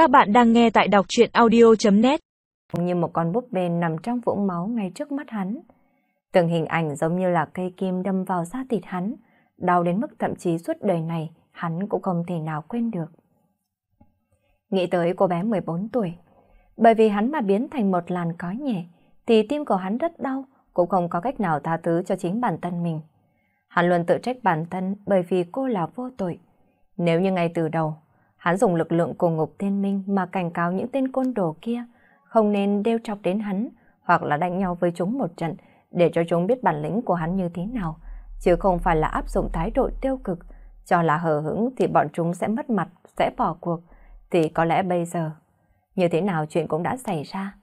Các bạn đang nghe tại đọc chuyện audio.net Như một con búp bê nằm trong vũng máu ngay trước mắt hắn. Từng hình ảnh giống như là cây kim đâm vào da thịt hắn, đau đến mức thậm chí suốt đời này hắn cũng không thể nào quên được. Nghĩ tới cô bé 14 tuổi, bởi vì hắn mà biến thành một làn khói nhẹ, thì tim của hắn rất đau, cũng không có cách nào tha thứ cho chính bản thân mình. Hắn luôn tự trách bản thân bởi vì cô là vô tội. Nếu như ngay từ đầu, hắn dùng lực lượng của ngục thiên minh mà cảnh cáo những tên côn đồ kia, không nên đeo chọc đến hắn, hoặc là đánh nhau với chúng một trận, để cho chúng biết bản lĩnh của hắn như thế nào, chứ không phải là áp dụng thái độ tiêu cực, cho là hờ hững thì bọn chúng sẽ mất mặt, sẽ bỏ cuộc, thì có lẽ bây giờ, như thế nào chuyện cũng đã xảy ra.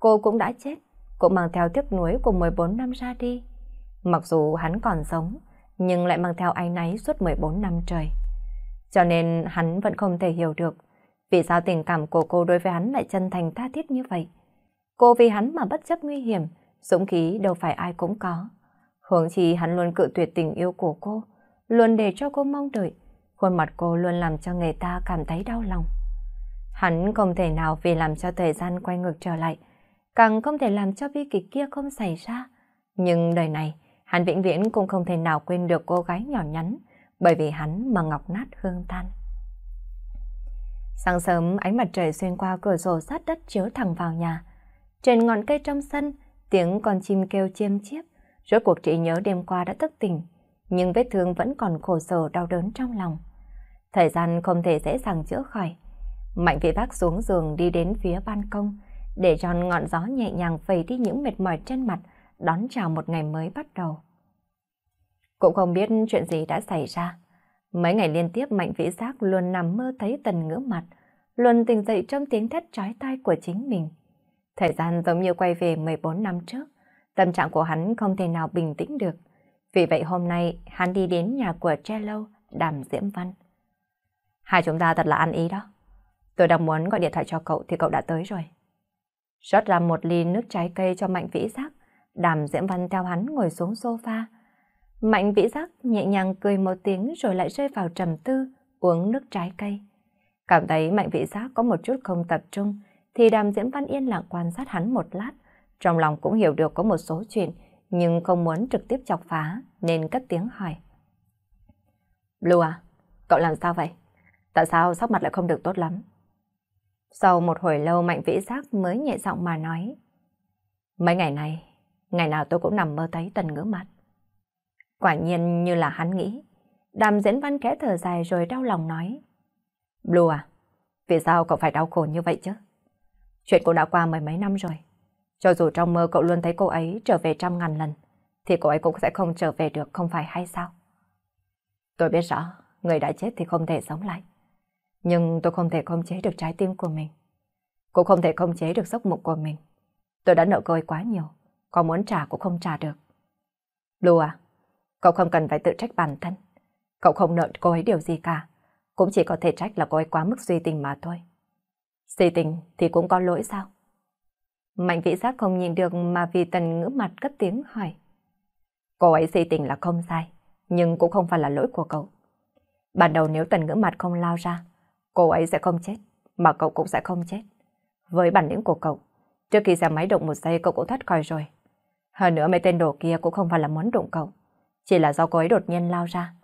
Cô cũng đã chết, cũng mang theo tiếc nuối của 14 năm ra đi. Mặc dù hắn còn sống, nhưng lại mang theo anh náy suốt 14 năm trời. Cho nên hắn vẫn không thể hiểu được vì sao tình cảm của cô đối với hắn lại chân thành tha thiết như vậy. Cô vì hắn mà bất chấp nguy hiểm, dũng khí đâu phải ai cũng có. Hướng chi hắn luôn cự tuyệt tình yêu của cô, luôn để cho cô mong đợi. Khuôn mặt cô luôn làm cho người ta cảm thấy đau lòng. Hắn không thể nào vì làm cho thời gian quay ngược trở lại, càng không thể làm cho bi kịch kia không xảy ra. Nhưng đời này, hắn vĩnh viễn cũng không thể nào quên được cô gái nhỏ nhắn, bởi vì hắn mà ngọc nát hương tan. Sáng sớm, ánh mặt trời xuyên qua cửa sổ sát đất chiếu thẳng vào nhà. Trên ngọn cây trong sân, tiếng con chim kêu chiêm chiếp, rốt cuộc trị nhớ đêm qua đã thức tỉnh, nhưng vết thương vẫn còn khổ sở đau đớn trong lòng. Thời gian không thể dễ dàng chữa khỏi. Mạnh vị bác xuống giường đi đến phía ban công, để cho ngọn gió nhẹ nhàng phẩy đi những mệt mỏi trên mặt, đón chào một ngày mới bắt đầu. Cũng không biết chuyện gì đã xảy ra. Mấy ngày liên tiếp Mạnh Vĩ Giác luôn nằm mơ thấy tần ngữ mặt, luôn tỉnh dậy trong tiếng thét trói tai của chính mình. Thời gian giống như quay về 14 năm trước, tâm trạng của hắn không thể nào bình tĩnh được. Vì vậy hôm nay hắn đi đến nhà của Trello, đàm Diễm Văn. Hai chúng ta thật là ăn ý đó. Tôi đang muốn gọi điện thoại cho cậu thì cậu đã tới rồi. rót ra một ly nước trái cây cho Mạnh Vĩ Giác, đàm Diễm Văn theo hắn ngồi xuống sofa, Mạnh vĩ giác nhẹ nhàng cười một tiếng rồi lại rơi vào trầm tư, uống nước trái cây. Cảm thấy mạnh vĩ giác có một chút không tập trung, thì đàm diễm văn yên lặng quan sát hắn một lát. Trong lòng cũng hiểu được có một số chuyện, nhưng không muốn trực tiếp chọc phá, nên cất tiếng hỏi. Blue à, cậu làm sao vậy? Tại sao sắc mặt lại không được tốt lắm? Sau một hồi lâu mạnh vĩ giác mới nhẹ giọng mà nói. Mấy ngày này, ngày nào tôi cũng nằm mơ thấy tần ngữ mặt. Quả nhiên như là hắn nghĩ. Đàm diễn văn kẽ thở dài rồi đau lòng nói. Blue à, vì sao cậu phải đau khổ như vậy chứ? Chuyện cũng đã qua mười mấy năm rồi. Cho dù trong mơ cậu luôn thấy cô ấy trở về trăm ngàn lần, thì cô ấy cũng sẽ không trở về được không phải hay sao? Tôi biết rõ, người đã chết thì không thể sống lại. Nhưng tôi không thể khống chế được trái tim của mình. Cũng không thể khống chế được giấc mộng của mình. Tôi đã nợ cô ấy quá nhiều, còn muốn trả cũng không trả được. Blue à, Cậu không cần phải tự trách bản thân. Cậu không nợ cô ấy điều gì cả. Cũng chỉ có thể trách là cô ấy quá mức suy tình mà thôi. Suy tình thì cũng có lỗi sao? Mạnh vĩ giác không nhìn được mà vì tần ngữ mặt cất tiếng hỏi. Cô ấy suy tình là không sai, nhưng cũng không phải là lỗi của cậu. Ban đầu nếu tần ngữ mặt không lao ra, cô ấy sẽ không chết, mà cậu cũng sẽ không chết. Với bản lĩnh của cậu, trước khi xe máy động một giây cậu cũng thoát khỏi rồi. Hơn nữa mấy tên đồ kia cũng không phải là muốn đụng cậu. Chỉ là do cô ấy đột nhiên lao ra.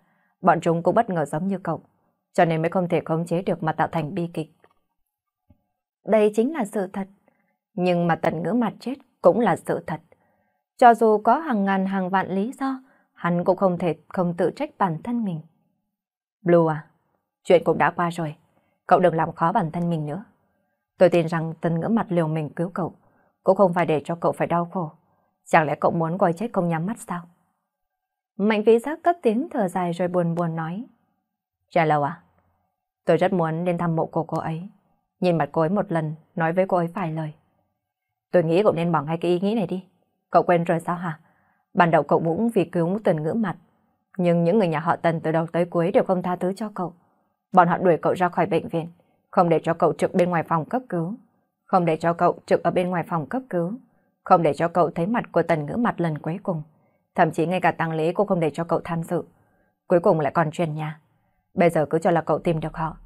Bọn chúng cũng bất ngờ giống như cậu. Cho nên mới không thể khống chế được mà tạo thành bi kịch. Đây chính là sự thật. Nhưng mà tận ngữ mặt chết cũng là sự thật. Cho dù có hàng ngàn hàng vạn lý do, hắn cũng không thể không tự trách bản thân mình. Blue à, chuyện cũng đã qua rồi. Cậu đừng làm khó bản thân mình nữa. Tôi tin rằng tần ngữ mặt liều mình cứu cậu, cũng không phải để cho cậu phải đau khổ. Chẳng lẽ cậu muốn coi chết không nhắm mắt sao? Mạnh vĩ giác cất tiếng thở dài rồi buồn buồn nói. Trả lâu à? Tôi rất muốn đến thăm mộ của cô ấy. Nhìn mặt cô ấy một lần, nói với cô ấy vài lời. Tôi nghĩ cậu nên bỏ ngay cái ý nghĩ này đi. Cậu quên rồi sao hả? Ban đầu cậu cũng vì cứu tần ngữ mặt. Nhưng những người nhà họ tần từ đầu tới cuối đều không tha thứ cho cậu. Bọn họ đuổi cậu ra khỏi bệnh viện. Không để cho cậu trực bên ngoài phòng cấp cứu. Không để cho cậu trực ở bên ngoài phòng cấp cứu. Không để cho cậu thấy mặt của tần ngữ mặt lần cuối cùng. Thậm chí ngay cả tang lễ cô không để cho cậu tham dự. Cuối cùng lại còn truyền nhà. Bây giờ cứ cho là cậu tìm được họ.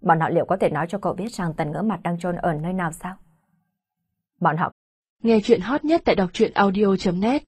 Bọn họ liệu có thể nói cho cậu biết rằng tần ngỡ mặt đang trôn ở nơi nào sao? Bọn họ Nghe chuyện hot nhất tại đọc truyện audio.net